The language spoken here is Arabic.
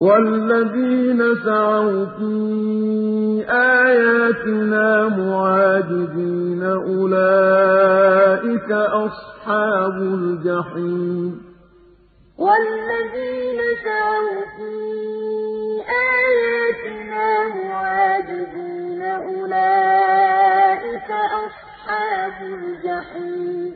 وَالَّذِينَ سَعَوْا فِي آيَاتِنَا مُعَاجِزِينَ أُولَٰئِكَ أَصْحَابُ الْجَحِيمِ. وَالَّذِينَ سَعَوْا فِي آيَاتِنَا مُعَاجِزِينَ أُولَٰئِكَ أَصْحَابُ الْجَحِيمِ.